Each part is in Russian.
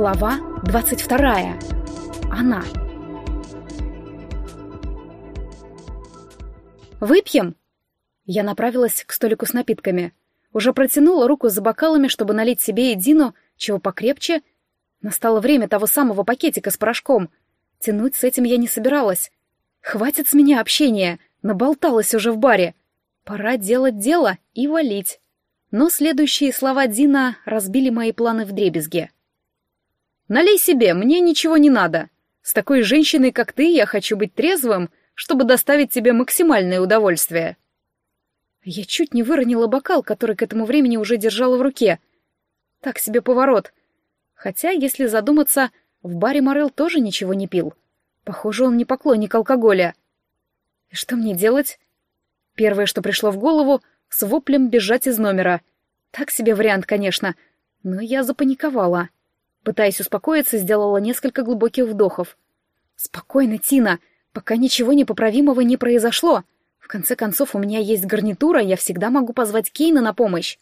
Глава 22. Она. «Выпьем?» Я направилась к столику с напитками. Уже протянула руку за бокалами, чтобы налить себе и Дину, чего покрепче. Настало время того самого пакетика с порошком. Тянуть с этим я не собиралась. Хватит с меня общения, наболталась уже в баре. Пора делать дело и валить. Но следующие слова Дина разбили мои планы в дребезге. Налей себе, мне ничего не надо. С такой женщиной, как ты, я хочу быть трезвым, чтобы доставить тебе максимальное удовольствие. Я чуть не выронила бокал, который к этому времени уже держала в руке. Так себе поворот. Хотя, если задуматься, в баре Морел тоже ничего не пил. Похоже, он не поклонник алкоголя. И что мне делать? Первое, что пришло в голову, с воплем бежать из номера. Так себе вариант, конечно, но я запаниковала. — Пытаясь успокоиться, сделала несколько глубоких вдохов. «Спокойно, Тина, пока ничего непоправимого не произошло. В конце концов, у меня есть гарнитура, я всегда могу позвать Кейна на помощь».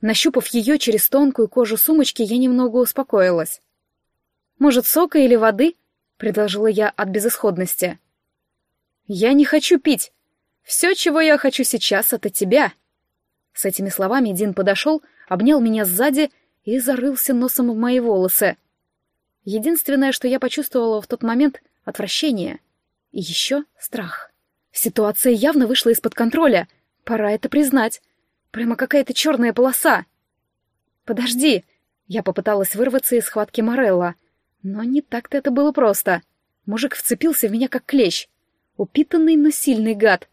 Нащупав ее через тонкую кожу сумочки, я немного успокоилась. «Может, сока или воды?» — предложила я от безысходности. «Я не хочу пить. Все, чего я хочу сейчас, — это тебя». С этими словами Дин подошел, обнял меня сзади и зарылся носом в мои волосы. Единственное, что я почувствовала в тот момент — отвращение. И еще страх. Ситуация явно вышла из-под контроля. Пора это признать. Прямо какая-то черная полоса. «Подожди!» Я попыталась вырваться из схватки Морелла. Но не так-то это было просто. Мужик вцепился в меня как клещ. Упитанный, но сильный гад.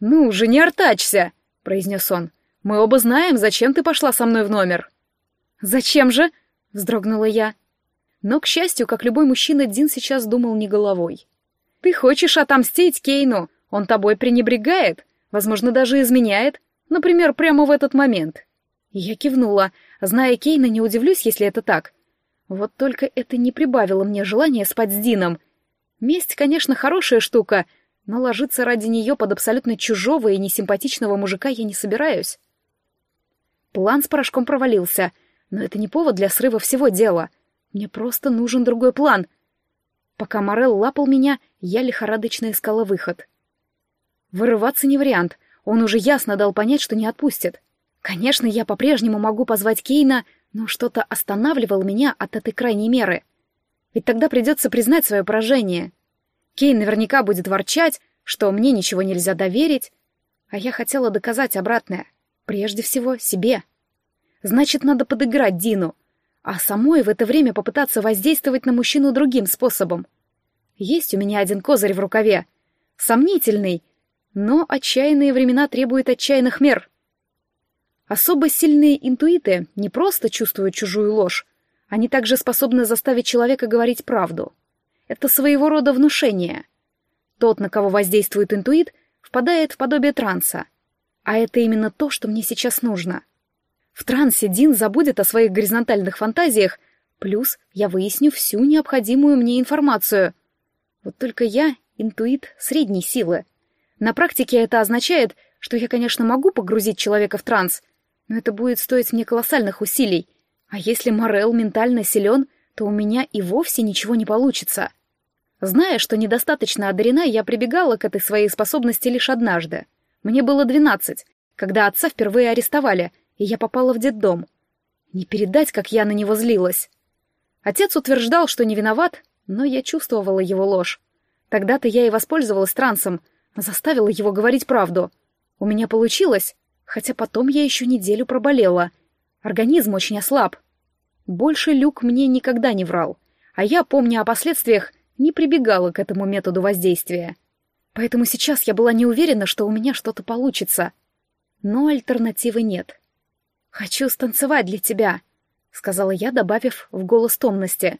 «Ну уже не артачься!» — произнес он. «Мы оба знаем, зачем ты пошла со мной в номер». «Зачем же?» — вздрогнула я. Но, к счастью, как любой мужчина, Дин сейчас думал не головой. «Ты хочешь отомстить Кейну? Он тобой пренебрегает, возможно, даже изменяет, например, прямо в этот момент». Я кивнула. Зная Кейна, не удивлюсь, если это так. Вот только это не прибавило мне желания спать с Дином. Месть, конечно, хорошая штука, но ложиться ради нее под абсолютно чужого и несимпатичного мужика я не собираюсь. План с порошком провалился — но это не повод для срыва всего дела. Мне просто нужен другой план. Пока Морел лапал меня, я лихорадочно искала выход. Вырываться не вариант. Он уже ясно дал понять, что не отпустит. Конечно, я по-прежнему могу позвать Кейна, но что-то останавливало меня от этой крайней меры. Ведь тогда придется признать свое поражение. Кейн наверняка будет ворчать, что мне ничего нельзя доверить, а я хотела доказать обратное. Прежде всего, себе. Значит, надо подыграть Дину, а самой в это время попытаться воздействовать на мужчину другим способом. Есть у меня один козырь в рукаве. Сомнительный, но отчаянные времена требуют отчаянных мер. Особо сильные интуиты не просто чувствуют чужую ложь, они также способны заставить человека говорить правду. Это своего рода внушение. Тот, на кого воздействует интуит, впадает в подобие транса. А это именно то, что мне сейчас нужно. В трансе Дин забудет о своих горизонтальных фантазиях, плюс я выясню всю необходимую мне информацию. Вот только я интуит средней силы. На практике это означает, что я, конечно, могу погрузить человека в транс, но это будет стоить мне колоссальных усилий. А если Морел ментально силен, то у меня и вовсе ничего не получится. Зная, что недостаточно одарена, я прибегала к этой своей способности лишь однажды. Мне было двенадцать, когда отца впервые арестовали — и я попала в детдом. Не передать, как я на него злилась. Отец утверждал, что не виноват, но я чувствовала его ложь. Тогда-то я и воспользовалась трансом, заставила его говорить правду. У меня получилось, хотя потом я еще неделю проболела. Организм очень ослаб. Больше Люк мне никогда не врал, а я, помня о последствиях, не прибегала к этому методу воздействия. Поэтому сейчас я была не уверена, что у меня что-то получится. Но альтернативы нет. «Хочу станцевать для тебя», — сказала я, добавив в голос томности.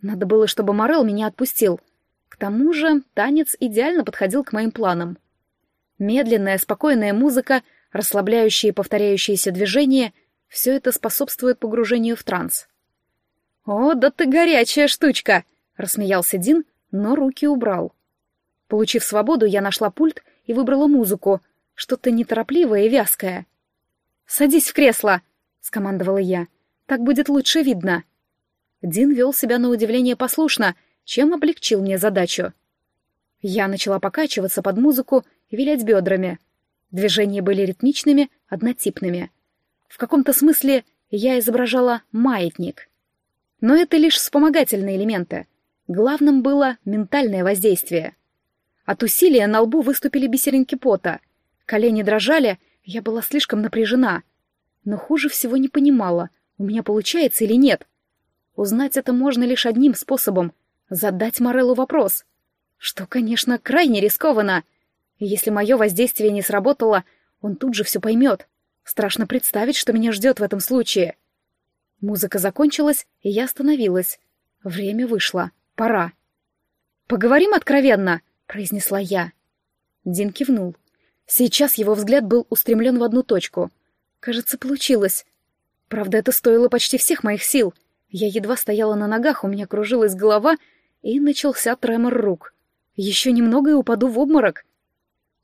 Надо было, чтобы Морел меня отпустил. К тому же танец идеально подходил к моим планам. Медленная, спокойная музыка, расслабляющие повторяющиеся движения — все это способствует погружению в транс. «О, да ты горячая штучка!» — рассмеялся Дин, но руки убрал. Получив свободу, я нашла пульт и выбрала музыку, что-то неторопливое и вязкое — «Садись в кресло!» — скомандовала я. «Так будет лучше видно». Дин вел себя на удивление послушно, чем облегчил мне задачу. Я начала покачиваться под музыку и вилять бедрами. Движения были ритмичными, однотипными. В каком-то смысле я изображала маятник. Но это лишь вспомогательные элементы. Главным было ментальное воздействие. От усилия на лбу выступили бисеринки пота. Колени дрожали, я была слишком напряжена. Но хуже всего не понимала, у меня получается или нет. Узнать это можно лишь одним способом — задать Мореллу вопрос. Что, конечно, крайне рискованно. Если мое воздействие не сработало, он тут же все поймет. Страшно представить, что меня ждет в этом случае. Музыка закончилась, и я остановилась. Время вышло. Пора. «Поговорим откровенно», — произнесла я. Дин кивнул. Сейчас его взгляд был устремлен в одну точку. Кажется, получилось. Правда, это стоило почти всех моих сил. Я едва стояла на ногах, у меня кружилась голова, и начался тремор рук. Еще немного и упаду в обморок.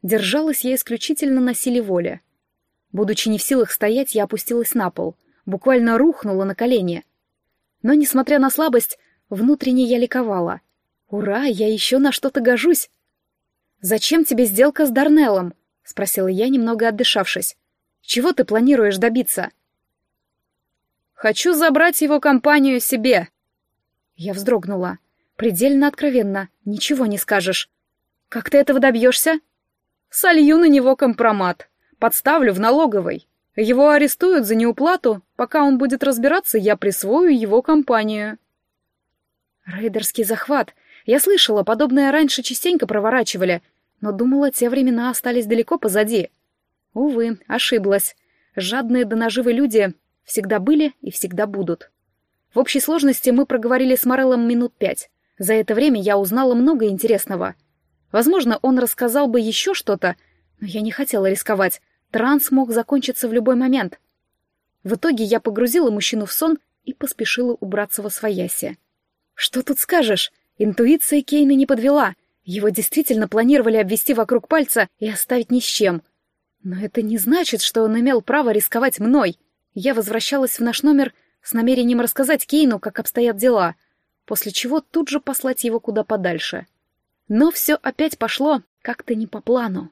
Держалась я исключительно на силе воли. Будучи не в силах стоять, я опустилась на пол, буквально рухнула на колени. Но, несмотря на слабость, внутренне я ликовала. «Ура, я еще на что-то гожусь!» «Зачем тебе сделка с Дарнеллом?» — спросила я, немного отдышавшись. «Чего ты планируешь добиться?» «Хочу забрать его компанию себе!» Я вздрогнула. Предельно откровенно, ничего не скажешь. «Как ты этого добьешься?» «Солью на него компромат. Подставлю в налоговой. Его арестуют за неуплату. Пока он будет разбираться, я присвою его компанию». Рейдерский захват. Я слышала, подобное раньше частенько проворачивали — но думала, те времена остались далеко позади. Увы, ошиблась. Жадные до наживы люди всегда были и всегда будут. В общей сложности мы проговорили с Мореллом минут пять. За это время я узнала много интересного. Возможно, он рассказал бы еще что-то, но я не хотела рисковать. Транс мог закончиться в любой момент. В итоге я погрузила мужчину в сон и поспешила убраться во свояси. Что тут скажешь? Интуиция Кейна не подвела — его действительно планировали обвести вокруг пальца и оставить ни с чем. Но это не значит, что он имел право рисковать мной. Я возвращалась в наш номер с намерением рассказать Кейну, как обстоят дела, после чего тут же послать его куда подальше. Но все опять пошло как-то не по плану.